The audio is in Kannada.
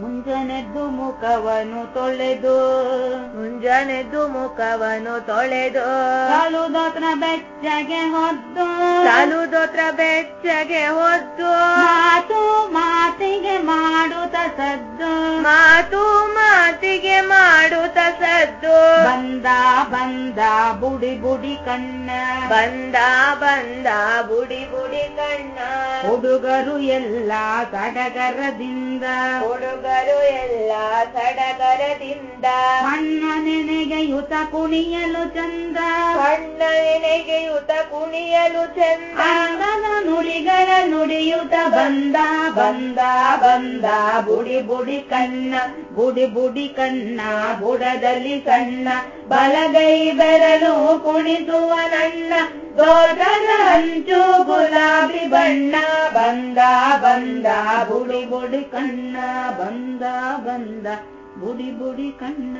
ಮುಂಜಾನೆದ್ದು ಮುಖವನ್ನು ತೊಳೆದು ಮುಂಜಾನೆದ್ದು ಮುಖವನ್ನು ತೊಳೆದು ಕಾಲುದೋತ್ರ ಬೆಚ್ಚಗೆ ಹೊದ್ದು ಸಾಲುದೋತ್ರ ಬೆಚ್ಚಗೆ ಹೊದ್ದು ಮಾತು ಮಾತಿಗೆ ಮಾಡುತ್ತ ಸದ್ದು. ಬಂದ ಬುಡಿ ಬುಡಿ ಕಣ್ಣ. ಬಂದ ಬಂದ ಬುಡಿ ಬುಡಿ ಕಣ್ಣ. ಹುಡುಗರು ಎಲ್ಲ ಸಡಗರದಿಂದ ಹುಡುಗರು ಎಲ್ಲ ಸಡಗರದಿಂದ ಅಣ್ಣ ನೆನೆಗೆಯುತ ಕುಣಿಯಲು ಚಂದ. ಕಣ್ಣ ನೆನೆಗೆಯುತ ಕುಣಿಯಲು ಚಂದ. ಬಂದ ಬಂದ ಬಂದ, ಬುಡಿ ಬುಡಿ ಕಣ್ಣ, ಬುಡಿ ಬುಡಿ ಕಣ್ಣ, ಬುಡದಲ್ಲಿ ಸಣ್ಣ, ಬಲಗೈ ಬೆರಳು ಕುಣಿಸುವ ನನ್ನ ದೋಟದ ಹಂಚು ಗುಲಾಬಿ ಬಣ್ಣ. ಬಂದ ಬಂದ, ಬುಡಿ ಬುಡಿ ಕಣ್ಣ, ಬಂದ ಬಂದ, ಬುಡಿ ಬುಡಿ ಕಣ್ಣ.